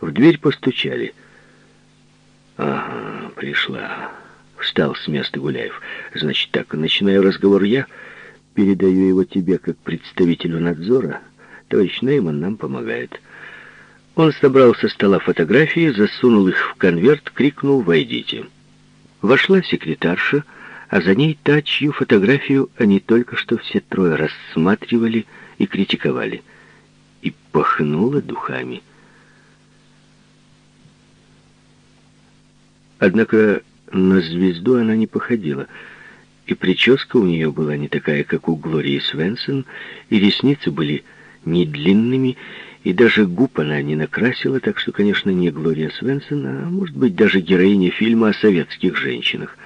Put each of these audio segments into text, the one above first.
В дверь постучали. «Ага, пришла». Встал с места Гуляев. «Значит так, начинаю разговор я, передаю его тебе как представителю надзора. Товарищ Нейман нам помогает». Он собрал со стола фотографии, засунул их в конверт, крикнул «Войдите». Вошла секретарша, а за ней та, чью фотографию они только что все трое рассматривали и критиковали. И пахнула духами. Однако на звезду она не походила, и прическа у нее была не такая, как у Глории Свенсон, и ресницы были не длинными, и даже губ она не накрасила, так что, конечно, не Глория Свенсон, а, может быть, даже героиня фильма о советских женщинах.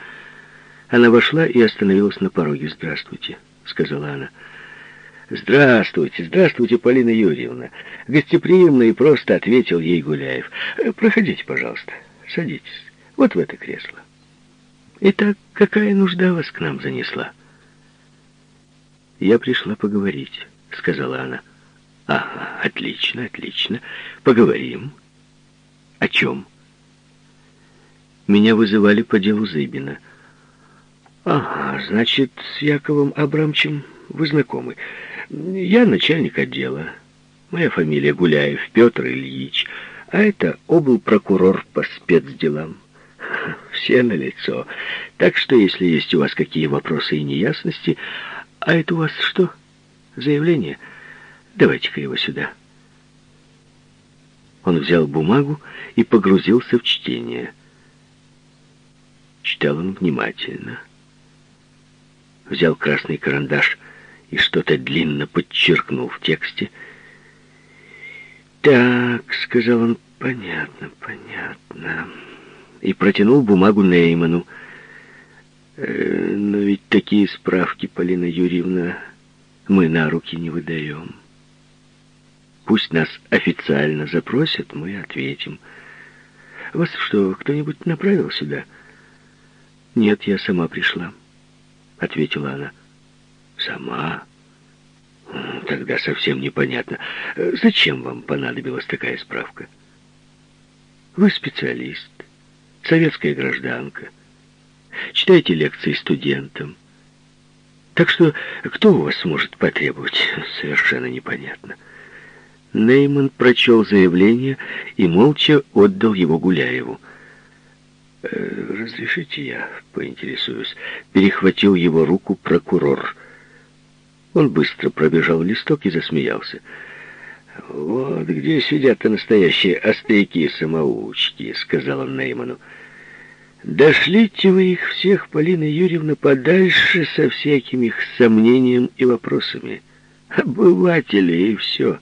Она вошла и остановилась на пороге. «Здравствуйте», — сказала она. «Здравствуйте, здравствуйте, Полина Юрьевна!» Гостеприимно и просто ответил ей Гуляев. «Проходите, пожалуйста, садитесь, вот в это кресло». «Итак, какая нужда вас к нам занесла?» «Я пришла поговорить», — сказала она. «Ага, отлично, отлично. Поговорим». «О чем?» «Меня вызывали по делу Зыбина». «Ага, значит, с Яковом Абрамчем вы знакомы. Я начальник отдела. Моя фамилия Гуляев Петр Ильич, а это обл. прокурор по спецделам. Все на лицо. Так что, если есть у вас какие вопросы и неясности... А это у вас что? Заявление? Давайте-ка его сюда». Он взял бумагу и погрузился в чтение. Читал он внимательно взял красный карандаш и что-то длинно подчеркнул в тексте. «Так», — сказал он, — «понятно, понятно». И протянул бумагу Нейману. «Э, «Но ведь такие справки, Полина Юрьевна, мы на руки не выдаем. Пусть нас официально запросят, мы ответим. Вас что, кто-нибудь направил сюда?» «Нет, я сама пришла» ответила она. «Сама? Тогда совсем непонятно. Зачем вам понадобилась такая справка? Вы специалист, советская гражданка. Читайте лекции студентам. Так что кто у вас может потребовать, совершенно непонятно». Нейман прочел заявление и молча отдал его Гуляеву. Э, «Разрешите я поинтересуюсь?» Перехватил его руку прокурор. Он быстро пробежал листок и засмеялся. «Вот где сидят-то настоящие остаяки-самоучки», — сказал он Нейману. «Дошлите вы их всех, Полина Юрьевна, подальше со всякими их сомнением и вопросами. Обыватели и все».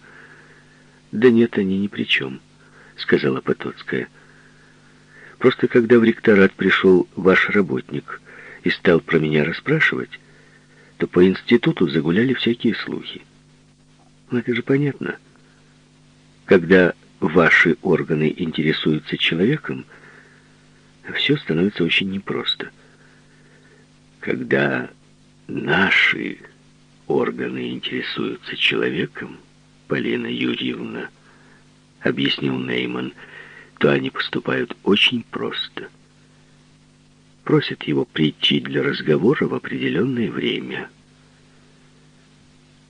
«Да нет, они ни при чем», — сказала Потоцкая. Просто когда в ректорат пришел ваш работник и стал про меня расспрашивать, то по институту загуляли всякие слухи. Ну, это же понятно. Когда ваши органы интересуются человеком, все становится очень непросто. Когда наши органы интересуются человеком, Полина Юрьевна, объяснил Нейман, — то они поступают очень просто. Просят его прийти для разговора в определенное время.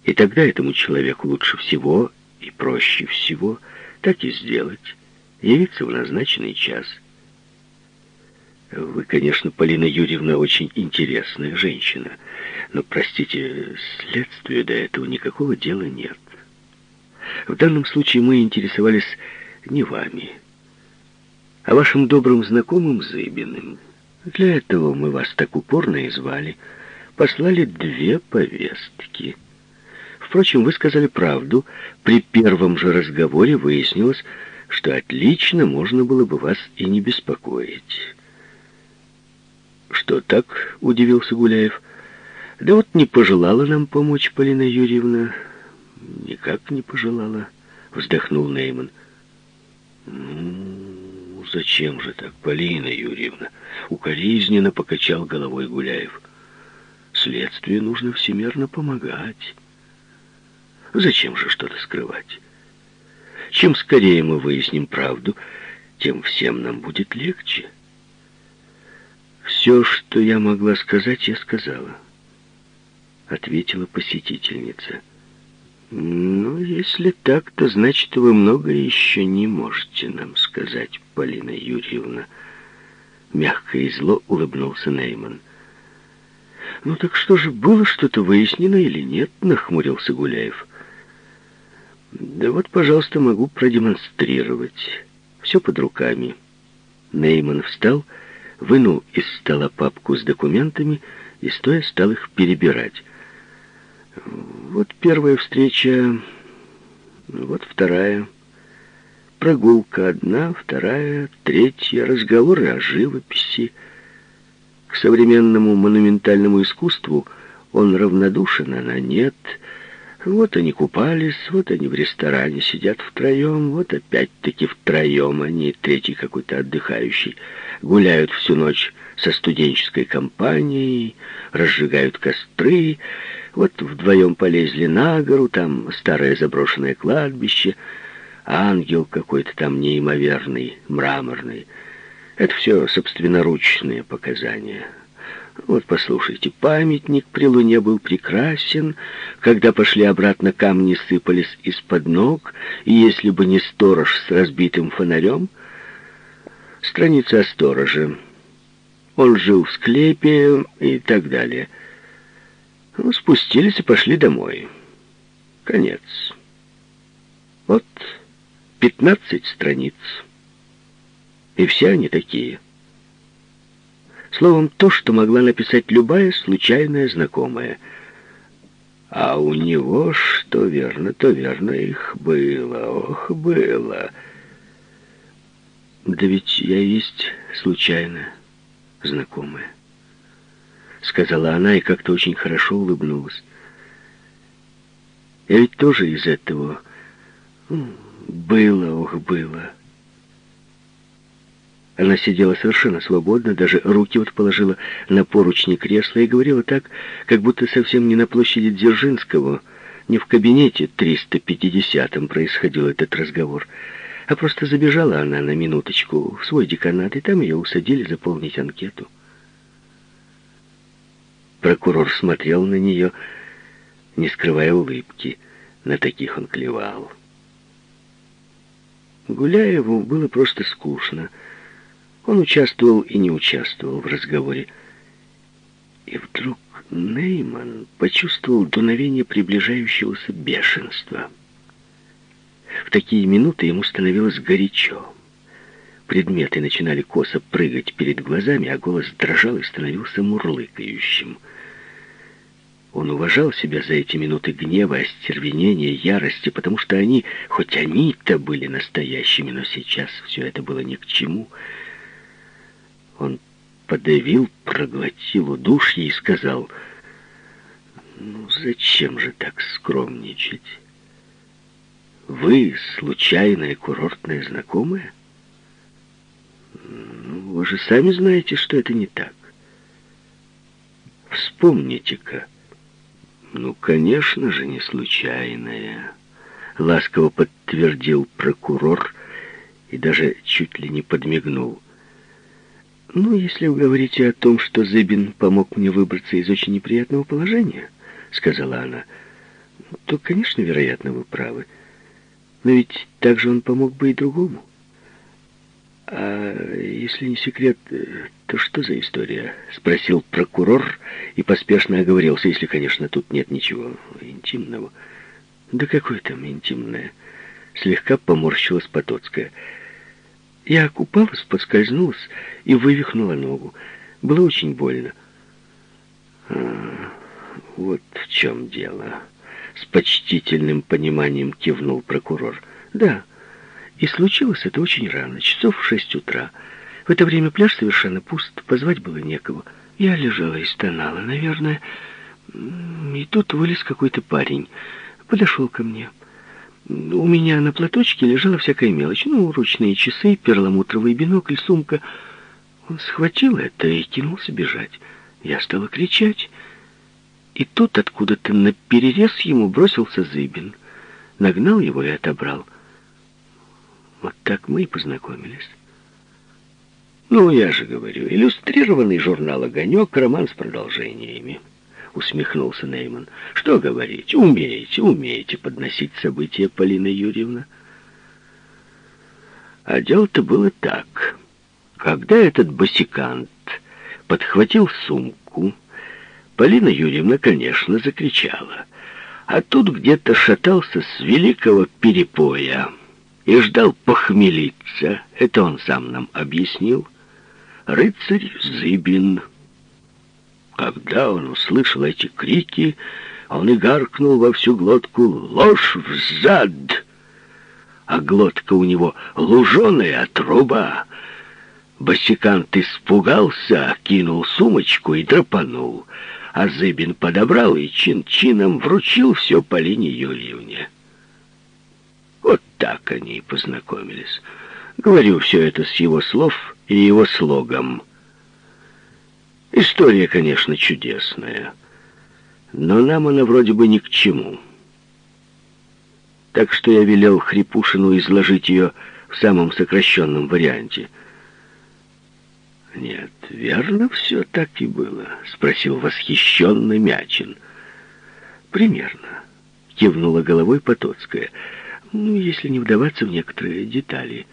И тогда этому человеку лучше всего и проще всего так и сделать, явиться в назначенный час. Вы, конечно, Полина Юрьевна, очень интересная женщина, но, простите, следствию до этого никакого дела нет. В данном случае мы интересовались не вами, о вашем добром знакомом Зыбиным. Для этого мы вас так упорно и звали. Послали две повестки. Впрочем, вы сказали правду. При первом же разговоре выяснилось, что отлично можно было бы вас и не беспокоить. «Что так?» — удивился Гуляев. «Да вот не пожелала нам помочь Полина Юрьевна». «Никак не пожелала», — вздохнул Нейман. «Ну, зачем же так, Полина Юрьевна?» Укоризненно покачал головой Гуляев. «Следствию нужно всемерно помогать. Зачем же что-то скрывать? Чем скорее мы выясним правду, тем всем нам будет легче. Все, что я могла сказать, я сказала, ответила посетительница. Ну, если так, то значит, вы многое еще не можете нам сказать, Полина Юрьевна. Мягко и зло улыбнулся Нейман. «Ну так что же, было что-то выяснено или нет?» — нахмурился Гуляев. «Да вот, пожалуйста, могу продемонстрировать. Все под руками». Нейман встал, вынул из стола папку с документами и, стоя, стал их перебирать. Вот первая встреча, вот вторая. Прогулка одна, вторая, третья, разговоры о живописи. К современному монументальному искусству он равнодушен, она нет. Вот они купались, вот они в ресторане сидят втроем, вот опять-таки втроем они, третий какой-то отдыхающий, гуляют всю ночь со студенческой компанией, разжигают костры, вот вдвоем полезли на гору, там старое заброшенное кладбище, ангел какой-то там неимоверный, мраморный. Это все собственноручные показания. Вот послушайте, памятник при луне был прекрасен, когда пошли обратно камни сыпались из-под ног, и если бы не сторож с разбитым фонарем... Страница о стороже. Он жил в склепе и так далее. Ну, спустились и пошли домой. Конец. Вот пятнадцать страниц. И все они такие. Словом, то, что могла написать любая случайная знакомая. А у него, что верно, то верно, их было, ох, было. Да ведь я есть случайная знакомая. Сказала она и как-то очень хорошо улыбнулась. Я ведь тоже из этого... Было, ох, было. Она сидела совершенно свободно, даже руки вот положила на поручни кресла и говорила так, как будто совсем не на площади Дзержинского, не в кабинете 350-м происходил этот разговор, а просто забежала она на минуточку в свой деканат, и там ее усадили заполнить анкету. Прокурор смотрел на нее, не скрывая улыбки. На таких он клевал. Гуляеву было просто скучно. Он участвовал и не участвовал в разговоре. И вдруг Нейман почувствовал дуновение приближающегося бешенства. В такие минуты ему становилось горячо. Предметы начинали косо прыгать перед глазами, а голос дрожал и становился мурлыкающим. Он уважал себя за эти минуты гнева, остервенения, ярости, потому что они, хоть они-то были настоящими, но сейчас все это было ни к чему. Он подавил, проглотил удушье и сказал, «Ну зачем же так скромничать? Вы случайная курортная знакомая? Ну, вы же сами знаете, что это не так. Вспомните-ка». «Ну, конечно же, не случайная», — ласково подтвердил прокурор и даже чуть ли не подмигнул. «Ну, если вы говорите о том, что Зыбин помог мне выбраться из очень неприятного положения», — сказала она, — «то, конечно, вероятно, вы правы. Но ведь так же он помог бы и другому». «А если не секрет, то что за история?» — спросил прокурор и поспешно оговорился, если, конечно, тут нет ничего интимного. «Да какое там интимное?» — слегка поморщилась Потоцкая. Я окупалась, подскользнулась и вывихнула ногу. Было очень больно. А, вот в чем дело. С почтительным пониманием кивнул прокурор. Да, и случилось это очень рано, часов в шесть утра. В это время пляж совершенно пуст, позвать было некого. Я лежала и стонала, наверное. И тут вылез какой-то парень. Подошел ко мне. У меня на платочке лежала всякая мелочь. Ну, ручные часы, перламутровый бинокль, сумка. Он схватил это и кинулся бежать. Я стала кричать. И тут откуда-то на перерез ему бросился Зыбин. Нагнал его и отобрал. Вот так мы и познакомились. Ну, я же говорю, иллюстрированный журнал «Огонек», роман с продолжениями. Усмехнулся Нейман. Что говорить? Умеете, умеете подносить события, Полина Юрьевна. А дело-то было так. Когда этот босикант подхватил сумку, Полина Юрьевна, конечно, закричала. А тут где-то шатался с великого перепоя и ждал похмелиться. Это он сам нам объяснил. Рыцарь Зыбин. Когда он услышал эти крики, он и гаркнул во всю глотку «Ложь взад!» А глотка у него луженая труба. Босикант испугался, кинул сумочку и драпанул. А Зыбин подобрал и чин-чином вручил все Полине Юрьевне. Вот так они и познакомились. Говорю все это с его слов и его слогом. История, конечно, чудесная, но нам она вроде бы ни к чему. Так что я велел Хрипушину изложить ее в самом сокращенном варианте. «Нет, верно все так и было?» — спросил восхищенный Мячин. «Примерно», — кивнула головой Потоцкая. «Ну, если не вдаваться в некоторые детали».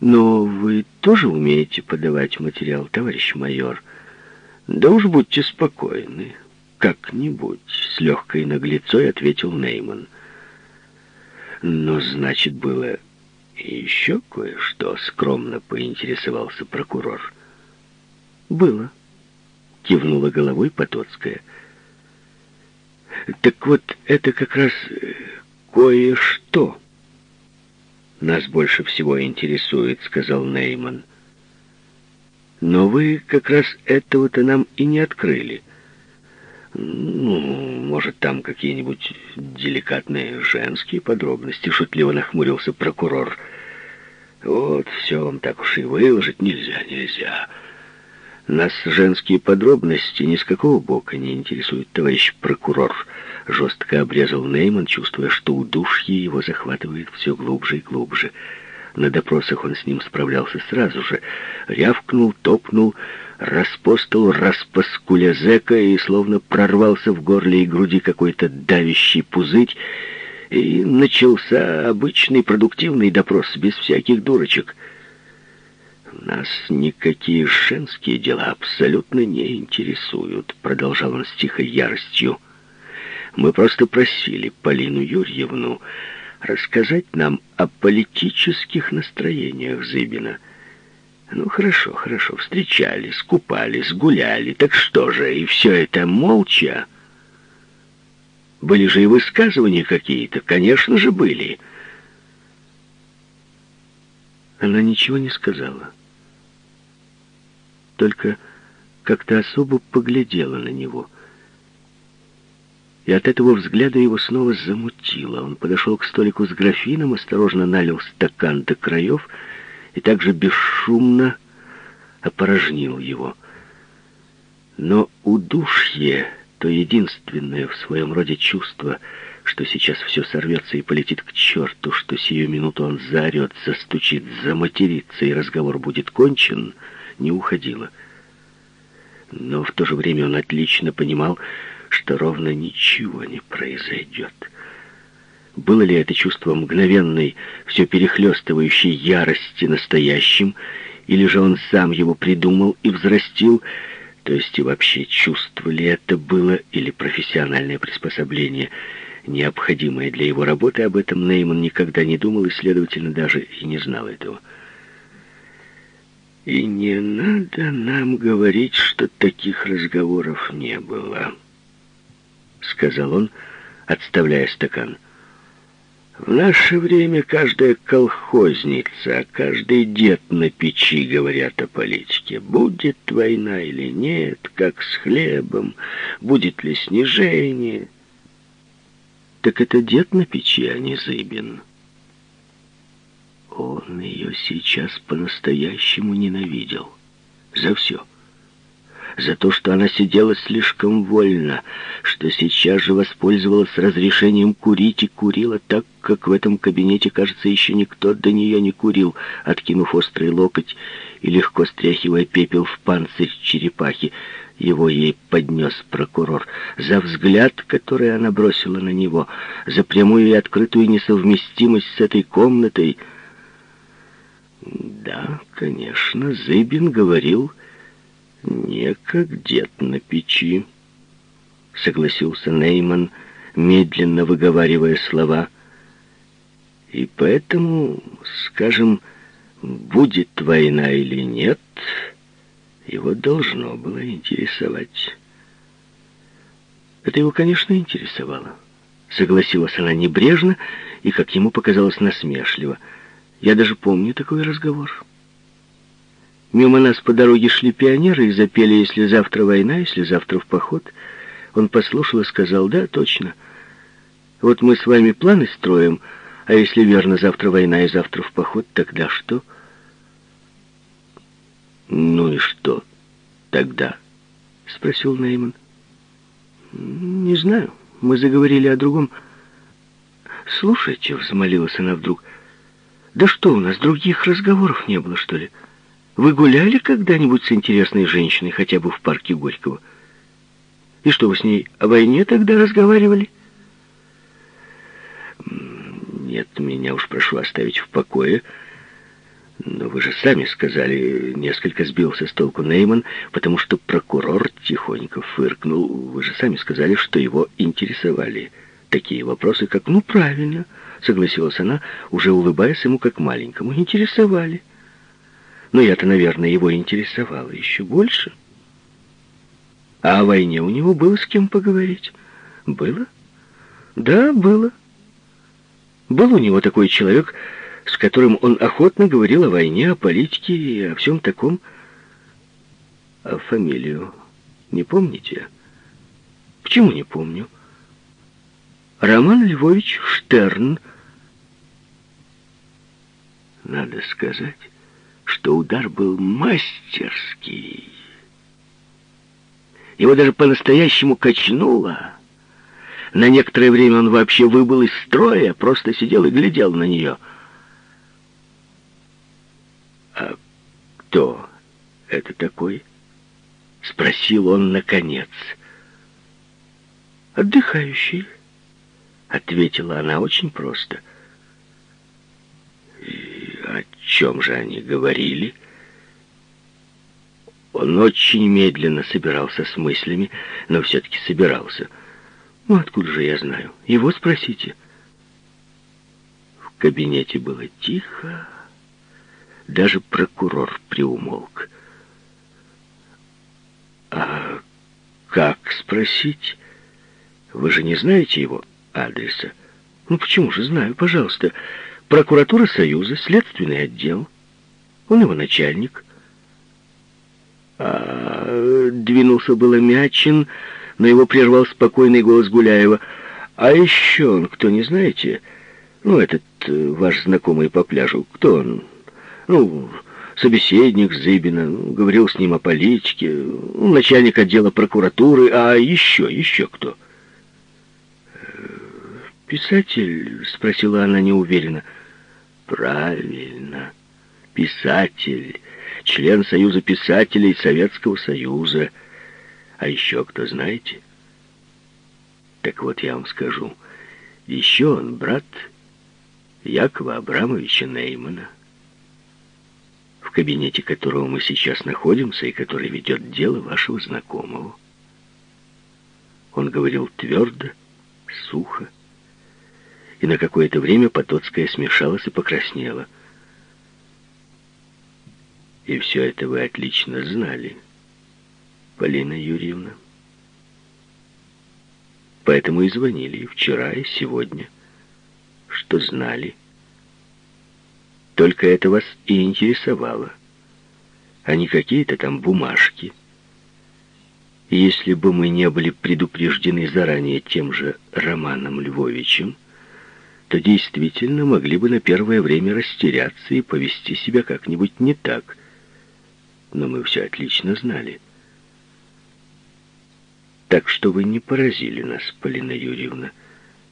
«Но вы тоже умеете подавать материал, товарищ майор?» «Да уж будьте спокойны. Как-нибудь», — с легкой наглецой ответил Нейман. «Но, значит, было еще кое-что?» — скромно поинтересовался прокурор. «Было», — кивнула головой Потоцкая. «Так вот, это как раз э, кое-что» нас больше всего интересует», — сказал Нейман. «Но вы как раз этого-то нам и не открыли. Ну, может, там какие-нибудь деликатные женские подробности?» — шутливо нахмурился прокурор. «Вот, все вам так уж и выложить нельзя, нельзя». Нас женские подробности ни с какого бока не интересуют, товарищ прокурор. Жестко обрезал Нейман, чувствуя, что удушье его захватывает все глубже и глубже. На допросах он с ним справлялся сразу же. Рявкнул, топнул, распостал распаскуля зэка и словно прорвался в горле и груди какой-то давящий пузырь, и начался обычный продуктивный допрос без всяких дурочек — «Нас никакие женские дела абсолютно не интересуют», — продолжал он с тихой яростью. «Мы просто просили Полину Юрьевну рассказать нам о политических настроениях Зыбина. Ну, хорошо, хорошо, встречались, купались, гуляли, так что же, и все это молча? Были же и высказывания какие-то, конечно же, были». Она ничего не сказала только как-то особо поглядела на него. И от этого взгляда его снова замутило. Он подошел к столику с графином, осторожно налил стакан до краев и также бесшумно опорожнил его. Но удушье, то единственное в своем роде чувство, что сейчас все сорвется и полетит к черту, что сию минуту он заорет, застучит, заматерится, и разговор будет кончен — не уходила. Но в то же время он отлично понимал, что ровно ничего не произойдет. Было ли это чувство мгновенной, все перехлестывающей ярости настоящим, или же он сам его придумал и взрастил, то есть и вообще чувство ли это было, или профессиональное приспособление, необходимое для его работы, об этом Нейман никогда не думал и, следовательно, даже и не знал этого. И не надо нам говорить, что таких разговоров не было, сказал он, отставляя стакан. В наше время каждая колхозница, каждый дед на печи говорят о политике. Будет война или нет, как с хлебом, будет ли снижение. Так это дед на печи, а не Зыбин. Он ее сейчас по-настоящему ненавидел. За все. За то, что она сидела слишком вольно, что сейчас же воспользовалась разрешением курить и курила так, как в этом кабинете, кажется, еще никто до нее не курил, откинув острый локоть и легко стряхивая пепел в панцирь черепахи. Его ей поднес прокурор. За взгляд, который она бросила на него, за прямую и открытую несовместимость с этой комнатой. Да, конечно, Зыбин говорил «Не как дед на печи», — согласился Нейман, медленно выговаривая слова. «И поэтому, скажем, будет война или нет, его должно было интересовать». Это его, конечно, интересовало. Согласилась она небрежно и, как ему показалось, насмешливо. Я даже помню такой разговор. Мимо нас по дороге шли пионеры и запели «Если завтра война, если завтра в поход». Он послушал и сказал «Да, точно. Вот мы с вами планы строим, а если верно, завтра война и завтра в поход, тогда что?» «Ну и что тогда?» — спросил Нейман. «Не знаю. Мы заговорили о другом». «Слушайте», — взмолилась она вдруг, — «да что, у нас других разговоров не было, что ли?» Вы гуляли когда-нибудь с интересной женщиной, хотя бы в парке Горького? И что, вы с ней о войне тогда разговаривали? Нет, меня уж прошу оставить в покое. Но вы же сами сказали, несколько сбился с толку Нейман, потому что прокурор тихонько фыркнул. Вы же сами сказали, что его интересовали такие вопросы, как «ну, правильно», согласилась она, уже улыбаясь ему как маленькому, интересовали. Но я-то, наверное, его интересовало еще больше. А о войне у него было с кем поговорить. Было? Да, было. Был у него такой человек, с которым он охотно говорил о войне, о политике и о всем таком. А фамилию не помните? Почему не помню? Роман Львович Штерн. Надо сказать, что удар был мастерский. Его даже по-настоящему качнуло. На некоторое время он вообще выбыл из строя, просто сидел и глядел на нее. «А кто это такой?» — спросил он наконец. «Отдыхающий», — ответила она очень просто. «И о чем же они говорили? Он очень медленно собирался с мыслями, но все-таки собирался. Ну, откуда же я знаю? Его спросите. В кабинете было тихо. Даже прокурор приумолк. «А как спросить? Вы же не знаете его адреса?» «Ну почему же знаю? Пожалуйста, Прокуратура Союза, следственный отдел. Он его начальник. А, двинулся было Мячин, но его прервал спокойный голос Гуляева. А еще он, кто не знаете? Ну, этот э, ваш знакомый по пляжу. Кто он? Ну, собеседник Зыбина. Ну, говорил с ним о политике. Начальник отдела прокуратуры. А еще, еще кто? «Писатель?» — спросила она неуверенно. «Правильно, писатель, член Союза писателей Советского Союза. А еще кто, знаете?» «Так вот я вам скажу. Еще он брат Якова Абрамовича Неймана, в кабинете которого мы сейчас находимся и который ведет дело вашего знакомого». Он говорил твердо, сухо, и на какое-то время Потоцкая смешалась и покраснела. И все это вы отлично знали, Полина Юрьевна. Поэтому и звонили вчера, и сегодня, что знали. Только это вас и интересовало, а не какие-то там бумажки. Если бы мы не были предупреждены заранее тем же Романом Львовичем, то действительно могли бы на первое время растеряться и повести себя как-нибудь не так. Но мы все отлично знали. Так что вы не поразили нас, Полина Юрьевна.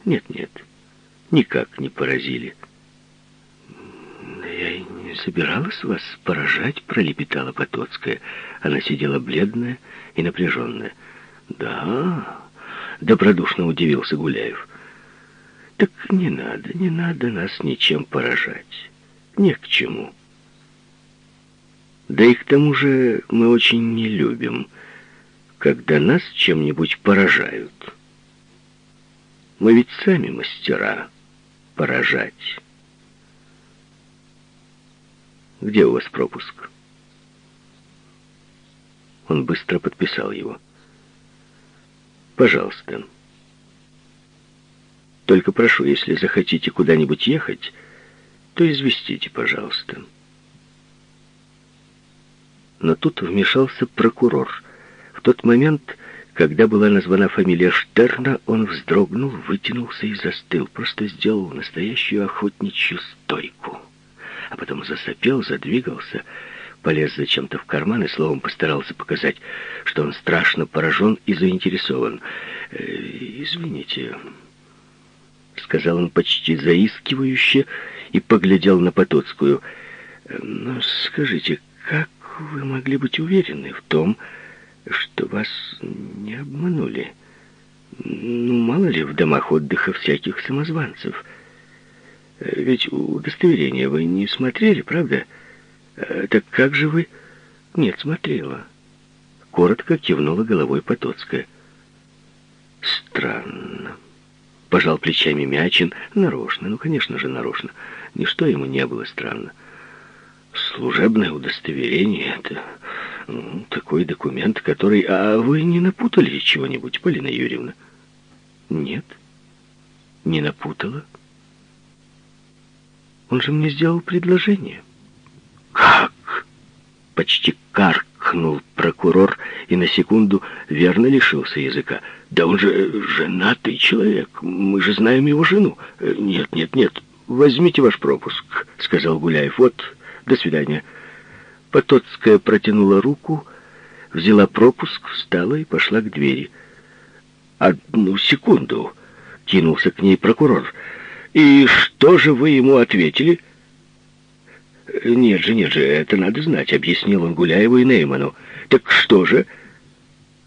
Нет-нет, никак не поразили. Я и не собиралась вас поражать, пролепетала Потоцкая. Она сидела бледная и напряженная. Да, добродушно удивился Гуляев. Так не надо, не надо нас ничем поражать. Не к чему. Да и к тому же мы очень не любим, когда нас чем-нибудь поражают. Мы ведь сами мастера поражать. Где у вас пропуск? Он быстро подписал его. Пожалуйста. Только прошу, если захотите куда-нибудь ехать, то известите, пожалуйста. Но тут вмешался прокурор. В тот момент, когда была названа фамилия Штерна, он вздрогнул, вытянулся и застыл, просто сделал настоящую охотничью стойку. А потом засопел, задвигался, полез зачем-то в карман и словом постарался показать, что он страшно поражен и заинтересован. «Э, «Извините», — сказал он почти заискивающе и поглядел на Потоцкую. «Э, «Ну, скажите, как вы могли быть уверены в том, что вас не обманули? Ну, мало ли в домах отдыха всяких самозванцев. Ведь удостоверение вы не смотрели, правда? Так как же вы... Нет, смотрела. Коротко кивнула головой Потоцкая. Странно. Пожал плечами Мячин. Нарочно, ну, конечно же, нарочно. Ничто ему не было странно. Служебное удостоверение — это ну, такой документ, который... А вы не напутали чего-нибудь, Полина Юрьевна? Нет, не напутала. Он же мне сделал предложение. Как? Почти каркнул прокурор и на секунду верно лишился языка. Да он же женатый человек, мы же знаем его жену. Нет, нет, нет, возьмите ваш пропуск, сказал Гуляев. Вот до свидания. Потоцкая протянула руку, взяла пропуск, встала и пошла к двери. «Одну секунду!» — кинулся к ней прокурор. «И что же вы ему ответили?» «Нет же, нет же, это надо знать», — объяснил он Гуляеву и Нейману. «Так что же?»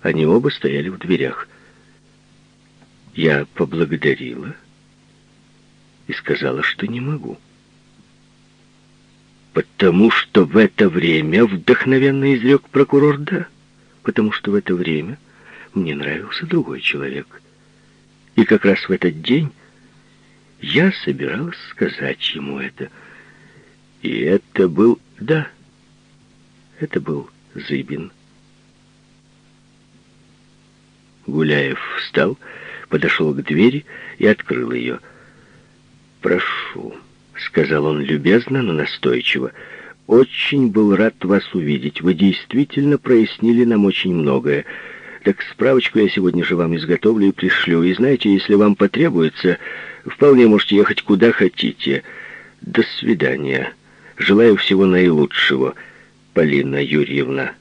Они оба стояли в дверях. Я поблагодарила и сказала, что не могу потому что в это время, вдохновенно изрек прокурор, да, потому что в это время мне нравился другой человек. И как раз в этот день я собиралась сказать ему это. И это был, да, это был Зыбин. Гуляев встал, подошел к двери и открыл ее. «Прошу». — сказал он любезно, но настойчиво. «Очень был рад вас увидеть. Вы действительно прояснили нам очень многое. Так справочку я сегодня же вам изготовлю и пришлю. И знаете, если вам потребуется, вполне можете ехать куда хотите. До свидания. Желаю всего наилучшего, Полина Юрьевна».